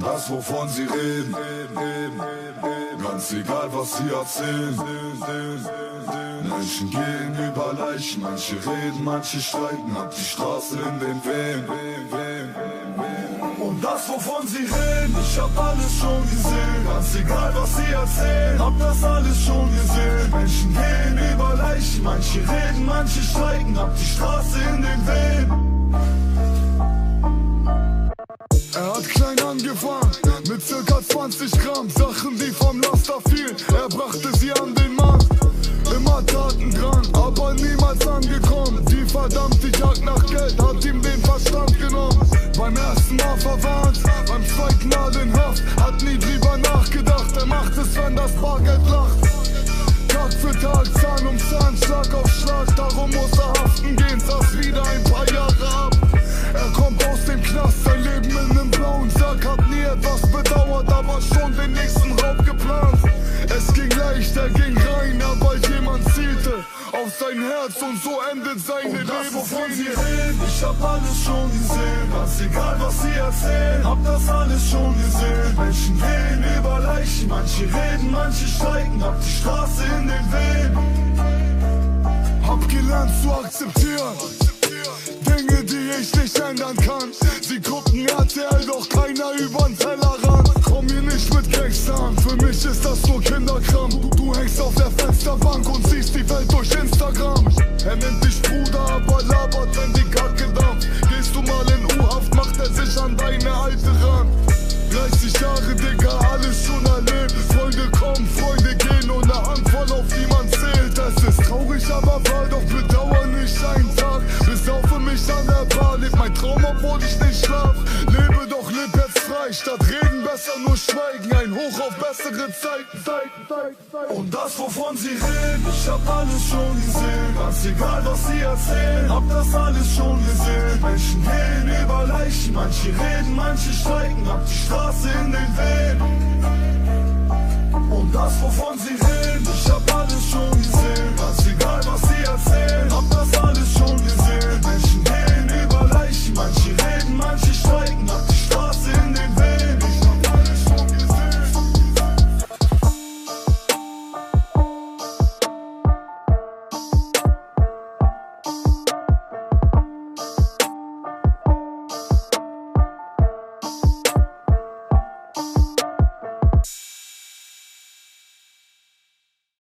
das, wovon sie reden, ganz egal, was sie erzählen. Menschen gehen über Leichen, manche reden, manche streiten, hab die Straße in den Wehen. Und das, wovon sie reden, ich hab alles schon gesehen. Ganz egal, was sie erzählen, hab das alles schon gesehen. Menschen gehen über Leichen, manche reden, manche streiken, hab die Straße in den Wehen. 20 Gramm Sachen, die vom Laster fielen. Er brachte sie an den Markt, immer Taten dran, aber niemals angekommen. Die verdammte Jagd nach Geld hat ihm den Verstand genommen. Beim ersten Mal verwarnt, beim zweiten Mal in Haft, hat nie drüber nachgedacht. Er macht es, wenn das Bargeld lacht. Tag für Tag, Zahn um Zahn, Schlag auf Schlag, darum muss er haften gehen, Herz und so endet seine Lebenslinie. Ich hab alles schon gesehen, ganz egal was sie erzählen, hab das alles schon gesehen. Menschen gehen über Leichen, manche reden, manche streiken, hab die Straße in den Wehen. Hab gelernt zu akzeptieren. Dinge, die ich nicht ändern kann. Sie gucken RTL, doch keiner mein Traum, obwohl ich nicht schlaf. Lebe doch, leb jetzt frei, statt reden besser nur schweigen. Ein Hoch auf bessere Zeiten. Und das, wovon sie reden, ich hab alles schon gesehen. Ganz egal, was sie erzählen, hab das alles schon gesehen. Menschen gehen über Leichen, manche reden, manche streiken, hab die Straße in den Wehen. Und das, wovon sie reden,